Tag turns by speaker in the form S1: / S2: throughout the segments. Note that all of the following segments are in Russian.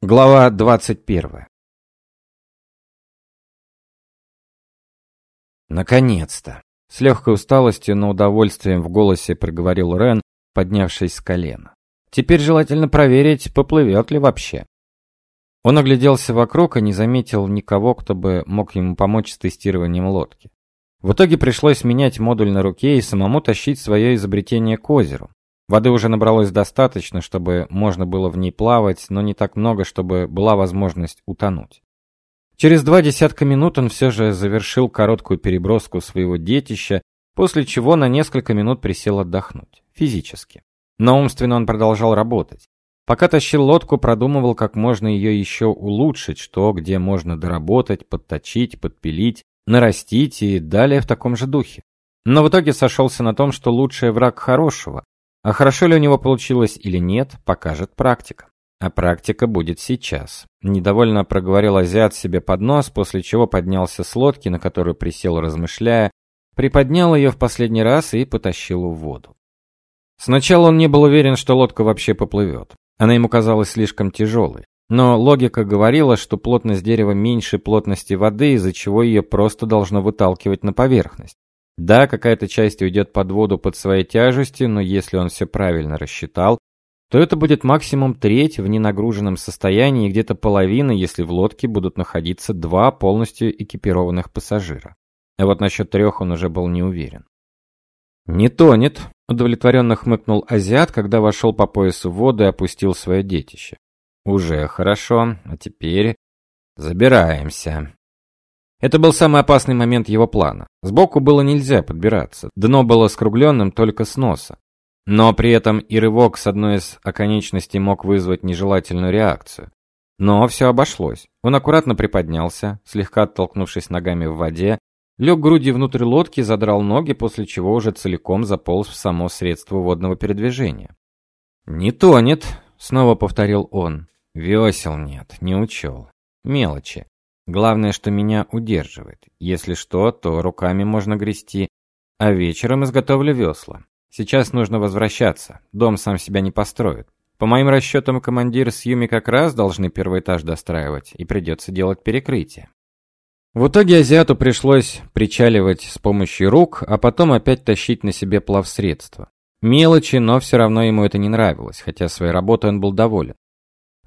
S1: Глава 21. Наконец-то, с легкой усталостью, но удовольствием в голосе проговорил Рен, поднявшись с колена. Теперь желательно проверить, поплывет ли вообще. Он огляделся вокруг и не заметил никого, кто бы мог ему помочь с тестированием лодки. В итоге пришлось менять модуль на руке и самому тащить свое изобретение к озеру. Воды уже набралось достаточно, чтобы можно было в ней плавать, но не так много, чтобы была возможность утонуть. Через два десятка минут он все же завершил короткую переброску своего детища, после чего на несколько минут присел отдохнуть, физически. Но умственно он продолжал работать. Пока тащил лодку, продумывал, как можно ее еще улучшить, что где можно доработать, подточить, подпилить, нарастить и далее в таком же духе. Но в итоге сошелся на том, что лучший враг хорошего, а хорошо ли у него получилось или нет, покажет практика. А практика будет сейчас. Недовольно проговорил азиат себе под нос, после чего поднялся с лодки, на которую присел, размышляя, приподнял ее в последний раз и потащил в воду. Сначала он не был уверен, что лодка вообще поплывет. Она ему казалась слишком тяжелой. Но логика говорила, что плотность дерева меньше плотности воды, из-за чего ее просто должно выталкивать на поверхность. Да, какая-то часть уйдет под воду под своей тяжестью, но если он все правильно рассчитал, то это будет максимум треть в ненагруженном состоянии и где-то половина, если в лодке будут находиться два полностью экипированных пассажира. А вот насчет трех он уже был не уверен. «Не тонет», — удовлетворенно хмыкнул азиат, когда вошел по поясу в воду и опустил свое детище. «Уже хорошо, а теперь забираемся». Это был самый опасный момент его плана. Сбоку было нельзя подбираться. Дно было скругленным только с носа. Но при этом и рывок с одной из оконечностей мог вызвать нежелательную реакцию. Но все обошлось. Он аккуратно приподнялся, слегка оттолкнувшись ногами в воде, лег грудью внутрь лодки, задрал ноги, после чего уже целиком заполз в само средство водного передвижения. «Не тонет», — снова повторил он. «Весел нет, не учел. Мелочи. Главное, что меня удерживает. Если что, то руками можно грести, а вечером изготовлю весла. Сейчас нужно возвращаться. Дом сам себя не построит. По моим расчетам, командир с Юми как раз должны первый этаж достраивать, и придется делать перекрытие. В итоге азиату пришлось причаливать с помощью рук, а потом опять тащить на себе плавсредство. Мелочи, но все равно ему это не нравилось, хотя своей работой он был доволен.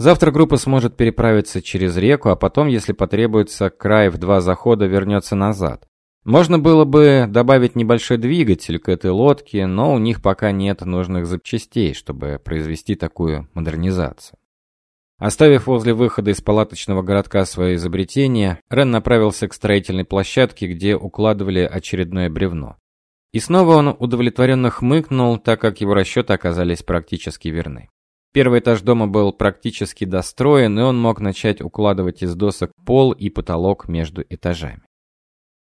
S1: Завтра группа сможет переправиться через реку, а потом, если потребуется, край в два захода вернется назад. Можно было бы добавить небольшой двигатель к этой лодке, но у них пока нет нужных запчастей, чтобы произвести такую модернизацию. Оставив возле выхода из палаточного городка свое изобретение, Рен направился к строительной площадке, где укладывали очередное бревно. И снова он удовлетворенно хмыкнул, так как его расчеты оказались практически верны. Первый этаж дома был практически достроен, и он мог начать укладывать из досок пол и потолок между этажами.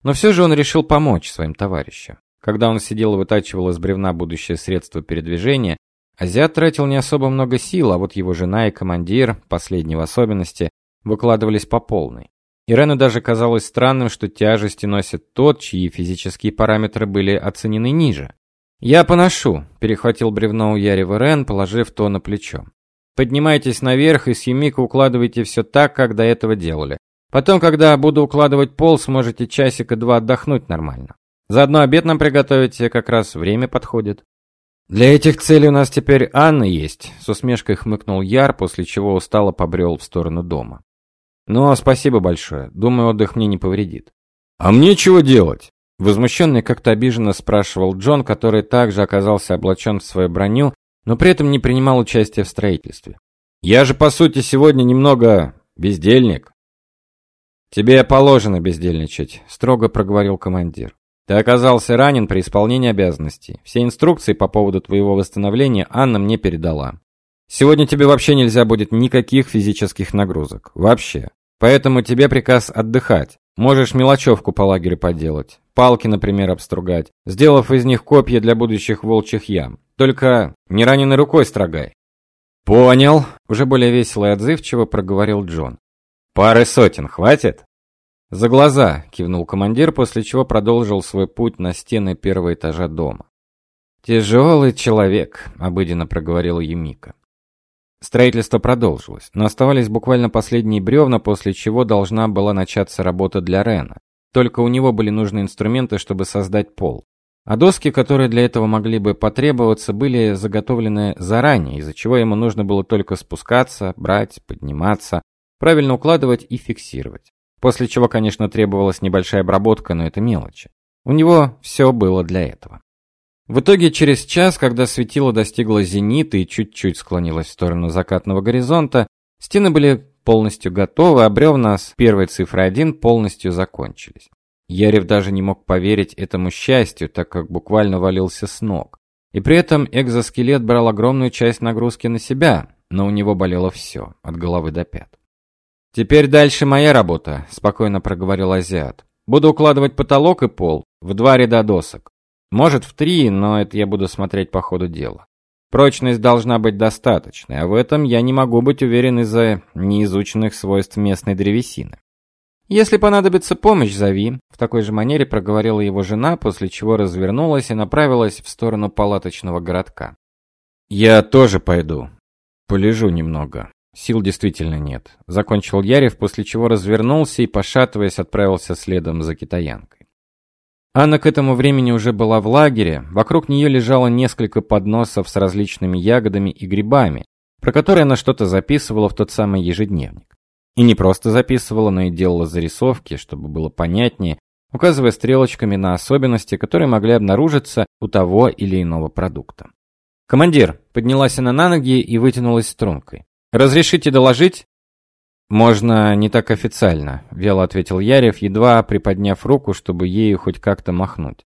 S1: Но все же он решил помочь своим товарищам. Когда он сидел и вытачивал из бревна будущее средство передвижения, азиат тратил не особо много сил, а вот его жена и командир, последний в особенности, выкладывались по полной. Ирену даже казалось странным, что тяжести носит тот, чьи физические параметры были оценены ниже. «Я поношу», — перехватил бревно у Ярева Рен, положив то на плечо. «Поднимайтесь наверх и с Юмико укладывайте все так, как до этого делали. Потом, когда буду укладывать пол, сможете часика два отдохнуть нормально. Заодно обед нам приготовите, как раз время подходит». «Для этих целей у нас теперь Анна есть», — с усмешкой хмыкнул Яр, после чего устало побрел в сторону дома. «Ну, спасибо большое. Думаю, отдых мне не повредит».
S2: «А мне чего делать?»
S1: Возмущенный как-то обиженно спрашивал Джон, который также оказался облачен в свою броню, но при этом не принимал участия в строительстве.
S2: «Я же, по сути, сегодня немного бездельник».
S1: «Тебе положено бездельничать», — строго проговорил командир. «Ты оказался ранен при исполнении обязанностей. Все инструкции по поводу твоего восстановления Анна мне передала. Сегодня тебе вообще нельзя будет никаких физических нагрузок. Вообще. Поэтому тебе приказ отдыхать. Можешь мелочевку по лагерю поделать. Палки, например, обстругать, сделав из них копья для будущих волчьих ям. Только не раненой рукой строгай.
S2: Понял,
S1: уже более весело и отзывчиво проговорил Джон.
S2: Пары сотен хватит?
S1: За глаза, кивнул командир, после чего продолжил свой путь на стены первого этажа дома. Тяжелый человек, обыденно проговорила Юмика. Строительство продолжилось, но оставались буквально последние бревна, после чего должна была начаться работа для Рена. Только у него были нужны инструменты, чтобы создать пол. А доски, которые для этого могли бы потребоваться, были заготовлены заранее, из-за чего ему нужно было только спускаться, брать, подниматься, правильно укладывать и фиксировать. После чего, конечно, требовалась небольшая обработка, но это мелочи. У него все было для этого. В итоге через час, когда светило достигло зенита и чуть-чуть склонилось в сторону закатного горизонта, стены были полностью готовы, а бревна с первой цифрой 1 полностью закончились. Ярев даже не мог поверить этому счастью, так как буквально валился с ног. И при этом экзоскелет брал огромную часть нагрузки на себя, но у него болело все, от головы до пят. «Теперь дальше моя работа», – спокойно проговорил азиат. «Буду укладывать потолок и пол в два ряда досок. Может, в три, но это я буду смотреть по ходу дела. Прочность должна быть достаточной, а в этом я не могу быть уверен из-за неизученных свойств местной древесины. Если понадобится помощь, зови, в такой же манере проговорила его жена, после чего развернулась и направилась в сторону палаточного городка. Я тоже пойду. Полежу немного. Сил действительно нет, закончил Ярев, после чего развернулся и пошатываясь отправился следом за китаянкой. Анна к этому времени уже была в лагере, вокруг нее лежало несколько подносов с различными ягодами и грибами, про которые она что-то записывала в тот самый ежедневник. И не просто записывала, но и делала зарисовки, чтобы было понятнее, указывая стрелочками на особенности, которые могли обнаружиться у того или иного продукта. «Командир!» – поднялась она на ноги и вытянулась стрункой. «Разрешите доложить?» Можно не так официально, вяло ответил Ярев, едва приподняв руку, чтобы ею хоть как-то махнуть.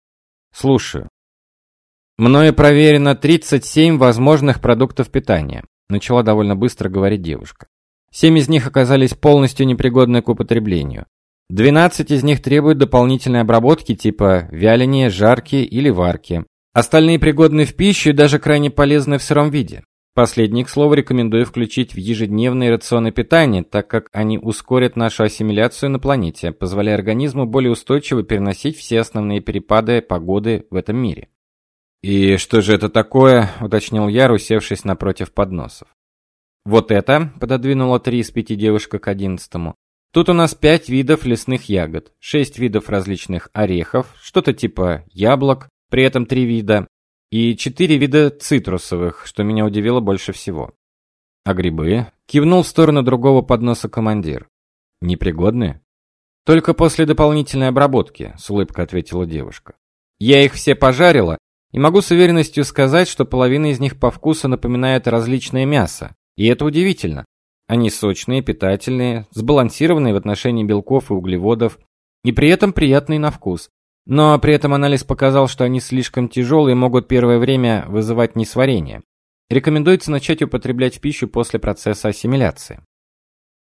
S1: Слушаю. Мною проверено 37 возможных продуктов питания, начала довольно быстро говорить девушка. Семь из них оказались полностью непригодны к употреблению. 12 из них требуют дополнительной обработки типа вяления, жарки или варки. Остальные пригодны в пищу и даже крайне полезны в сыром виде. Последний, к слову, рекомендую включить в ежедневные рационы питания, так как они ускорят нашу ассимиляцию на планете, позволяя организму более устойчиво переносить все основные перепады погоды в этом мире. «И что же это такое?» – уточнил Яр, усевшись напротив подносов. «Вот это», – пододвинула три из пяти девушка к одиннадцатому. «Тут у нас пять видов лесных ягод, шесть видов различных орехов, что-то типа яблок, при этом три вида, и четыре вида цитрусовых, что меня удивило больше всего. А грибы? Кивнул в сторону другого подноса командир. Непригодные? Только после дополнительной обработки, с улыбкой ответила девушка. Я их все пожарила, и могу с уверенностью сказать, что половина из них по вкусу напоминает различное мясо. И это удивительно. Они сочные, питательные, сбалансированные в отношении белков и углеводов, и при этом приятные на вкус. Но при этом анализ показал, что они слишком тяжелые и могут первое время вызывать несварение. Рекомендуется начать употреблять пищу после процесса ассимиляции.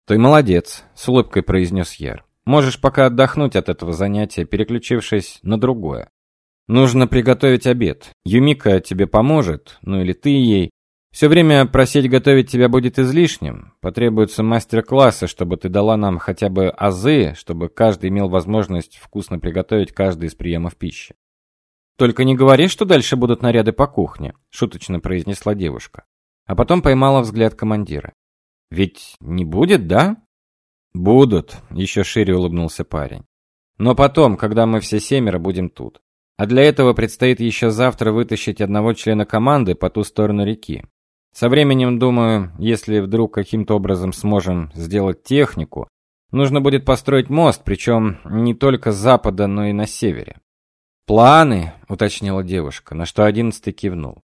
S1: «Ты молодец», — с улыбкой произнес Яр. «Можешь пока отдохнуть от этого занятия, переключившись на другое. Нужно приготовить обед. Юмика тебе поможет, ну или ты ей. Все время просить готовить тебя будет излишним. Потребуются мастер-классы, чтобы ты дала нам хотя бы азы, чтобы каждый имел возможность вкусно приготовить каждый из приемов пищи. Только не говори, что дальше будут наряды по кухне, шуточно произнесла девушка. А потом поймала взгляд командира. Ведь не будет, да? Будут, еще шире улыбнулся парень. Но потом, когда мы все семеро будем тут. А для этого предстоит еще завтра вытащить одного члена команды по ту сторону реки. Со временем, думаю, если вдруг каким-то образом сможем сделать технику, нужно будет построить мост, причем не только с запада, но и на севере. Планы, уточнила девушка, на что одиннадцатый кивнул.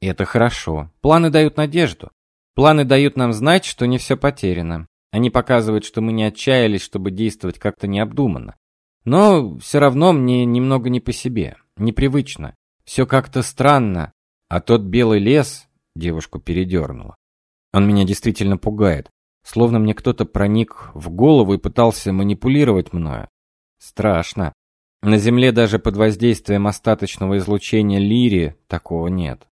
S1: Это хорошо. Планы дают надежду. Планы дают нам знать, что не все потеряно. Они показывают, что мы не отчаялись, чтобы действовать как-то необдуманно. Но все равно мне немного не по себе, непривычно. Все как-то странно. А тот белый лес, Девушку передернуло. Он меня действительно пугает. Словно мне кто-то проник в голову и пытался манипулировать мною. Страшно. На Земле даже под воздействием остаточного излучения Лири такого нет.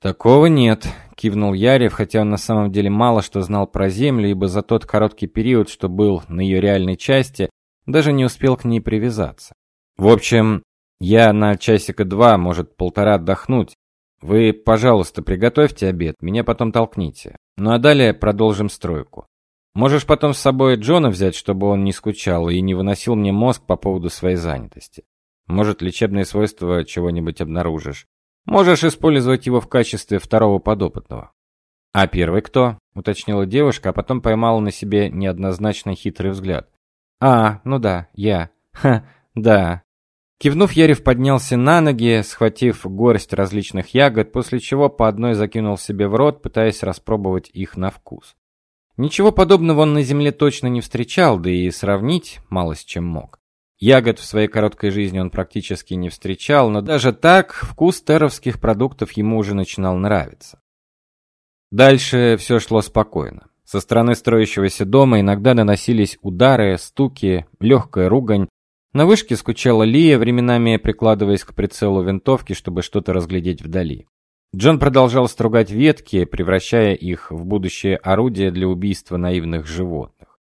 S1: Такого нет, кивнул Ярев, хотя он на самом деле мало что знал про Землю, ибо за тот короткий период, что был на ее реальной части, даже не успел к ней привязаться. В общем, я на часика два, может, полтора отдохнуть, вы, пожалуйста, приготовьте обед, меня потом толкните. Ну а далее продолжим стройку. Можешь потом с собой Джона взять, чтобы он не скучал и не выносил мне мозг по поводу своей занятости. Может, лечебные свойства чего-нибудь обнаружишь. Можешь использовать его в качестве второго подопытного. А первый кто? уточнила девушка, а потом поймала на себе неоднозначно хитрый взгляд. А, ну да, я. Ха, да. Кивнув, Ярев поднялся на ноги, схватив горсть различных ягод, после чего по одной закинул себе в рот, пытаясь распробовать их на вкус. Ничего подобного он на земле точно не встречал, да и сравнить мало с чем мог. Ягод в своей короткой жизни он практически не встречал, но даже так вкус теровских продуктов ему уже начинал нравиться. Дальше все шло спокойно. Со стороны строящегося дома иногда наносились удары, стуки, легкая ругань. На вышке скучала Лия, временами прикладываясь к прицелу винтовки, чтобы что-то разглядеть вдали. Джон продолжал стругать ветки, превращая их в будущее орудие для убийства наивных животных.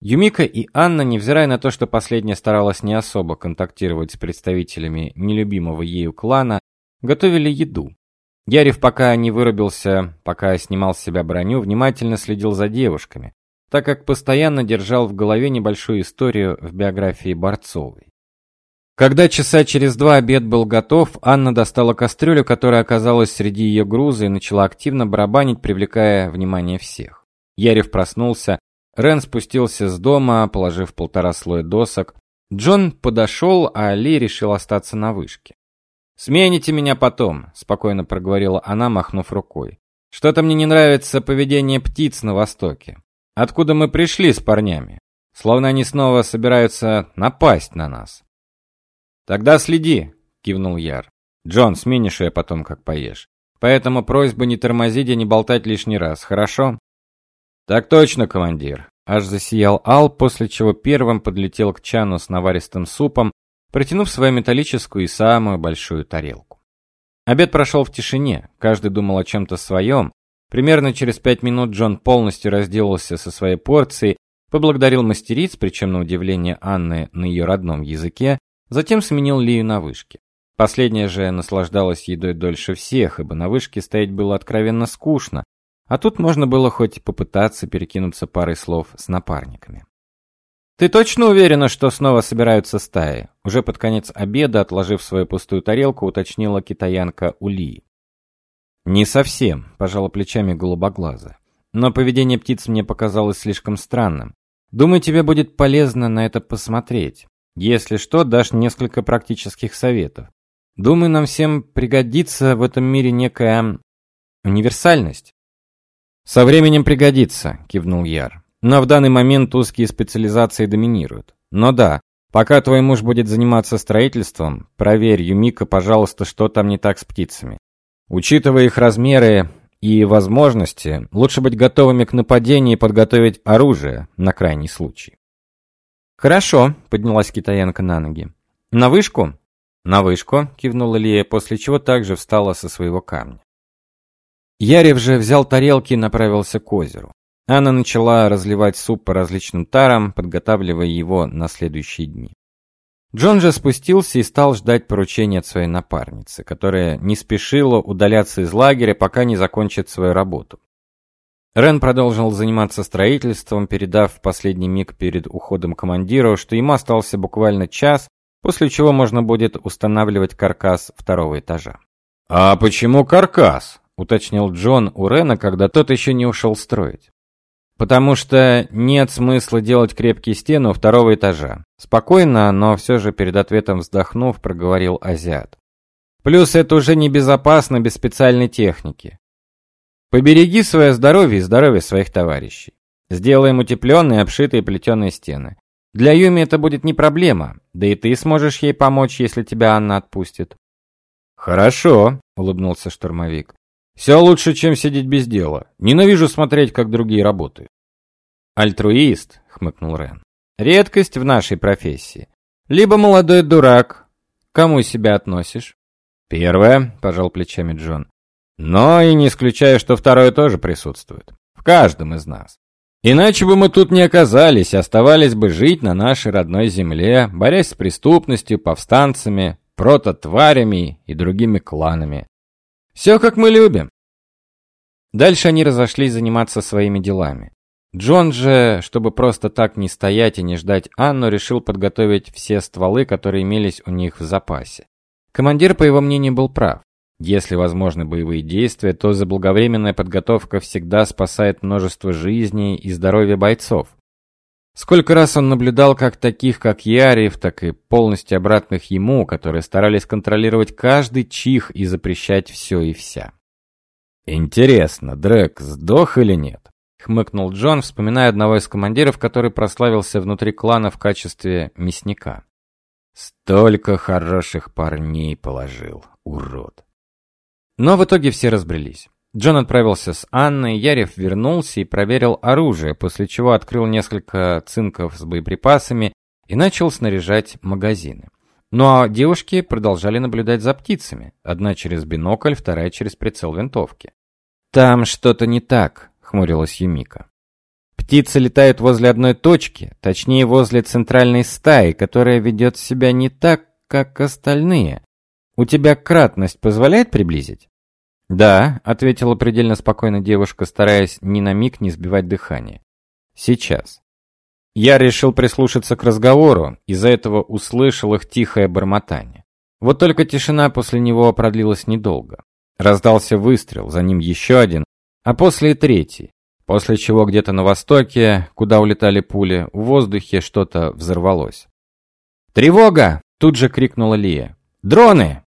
S1: Юмика и Анна, невзирая на то, что последняя старалась не особо контактировать с представителями нелюбимого ею клана, готовили еду. Ярев пока не вырубился, пока снимал с себя броню, внимательно следил за девушками, так как постоянно держал в голове небольшую историю в биографии Борцовой. Когда часа через два обед был готов, Анна достала кастрюлю, которая оказалась среди ее груза, и начала активно барабанить, привлекая внимание всех. Ярев проснулся, Рен спустился с дома, положив полтора слоя досок. Джон подошел, а Ли решил остаться на вышке. «Смените меня потом», — спокойно проговорила она, махнув рукой. «Что-то мне не нравится поведение птиц на востоке. Откуда мы пришли с парнями? Словно они снова собираются напасть на нас». Тогда следи, кивнул Яр. Джон, сменишь ее потом, как поешь. Поэтому просьба не тормозить и не болтать лишний раз, хорошо? Так точно, командир. Аж засиял Ал, после чего первым подлетел к чану с наваристым супом, протянув свою металлическую и самую большую тарелку. Обед прошел в тишине, каждый думал о чем то своем. Примерно через пять минут Джон полностью разделался со своей порцией, поблагодарил мастериц, причем на удивление Анны на ее родном языке, Затем сменил Лию на вышке. Последняя же наслаждалась едой дольше всех, ибо на вышке стоять было откровенно скучно, а тут можно было хоть попытаться перекинуться парой слов с напарниками. Ты точно уверена, что снова собираются стаи? Уже под конец обеда, отложив свою пустую тарелку, уточнила китаянка у Лии. Не совсем, пожала плечами голубоглазая. Но поведение птиц мне показалось слишком странным. Думаю, тебе будет полезно на это посмотреть. Если что, дашь несколько практических советов. Думаю, нам всем пригодится в этом мире некая универсальность. Со временем пригодится, кивнул Яр. Но в данный момент узкие специализации доминируют. Но да, пока твой муж будет заниматься строительством, проверь, Юмика, пожалуйста, что там не так с птицами. Учитывая их размеры и возможности, лучше быть готовыми к нападению и подготовить оружие на крайний случай. Хорошо, поднялась китаянка на ноги. На вышку? На вышку, кивнула Лия, после чего также встала со своего камня. Ярев же взял тарелки и направился к озеру. Анна начала разливать суп по различным тарам, подготавливая его на следующие дни. Джон же спустился и стал ждать поручения от своей напарницы, которая не спешила удаляться из лагеря, пока не закончит свою работу. Рен продолжил заниматься строительством, передав в последний миг перед уходом командиру, что ему остался буквально час, после чего можно будет устанавливать каркас второго этажа.
S2: «А почему каркас?»
S1: — уточнил Джон у Рена, когда тот еще не ушел строить. «Потому что нет смысла делать крепкие стены у второго этажа». Спокойно, но все же перед ответом вздохнув, проговорил азиат. «Плюс это уже небезопасно без специальной техники. Побереги свое здоровье и здоровье своих товарищей. Сделаем утепленные, обшитые плетеные стены. Для Юми это будет не проблема, да и ты сможешь ей помочь, если тебя Анна отпустит.
S2: Хорошо, улыбнулся штурмовик. Все лучше, чем сидеть без дела. Ненавижу смотреть, как другие работают.
S1: Альтруист, хмыкнул Рен. Редкость в нашей профессии. Либо молодой дурак. Кому себя относишь?
S2: Первое, пожал плечами Джон. Но и не исключаю, что второе тоже присутствует. В каждом из нас. Иначе бы мы тут не оказались, оставались бы жить на нашей родной земле, борясь с преступностью, повстанцами, прототварями и другими кланами. Все как мы любим.
S1: Дальше они разошлись заниматься своими делами. Джон же, чтобы просто так не стоять и не ждать Анну, решил подготовить все стволы, которые имелись у них в запасе. Командир, по его мнению, был прав. Если возможны боевые действия, то заблаговременная подготовка всегда спасает множество жизней и здоровья бойцов. Сколько раз он наблюдал как таких, как Яриев, так и полностью обратных ему, которые старались контролировать каждый чих и запрещать все и вся.
S2: Интересно, Дрэк сдох или нет? хмыкнул Джон, вспоминая одного из командиров, который прославился внутри клана в качестве мясника. Столько хороших парней положил, урод.
S1: Но в итоге все разбрелись. Джон отправился с Анной, Ярев вернулся и проверил оружие, после чего открыл несколько цинков с боеприпасами и начал снаряжать магазины. Ну а девушки продолжали наблюдать за птицами, одна через бинокль, вторая через прицел винтовки. Там что-то не так, хмурилась Юмика. Птицы летают возле одной точки, точнее возле центральной стаи, которая ведет себя не так, как остальные. У тебя кратность позволяет приблизить? Да, ответила предельно спокойно девушка, стараясь ни на миг не сбивать дыхание. Сейчас. Я решил прислушаться к разговору, из-за этого услышал их тихое бормотание. Вот только тишина после него продлилась недолго. Раздался выстрел, за ним еще один, а после и третий. После чего где-то на востоке, куда улетали пули, в воздухе что-то взорвалось. «Тревога!» – тут же крикнула Лия. «Дроны!»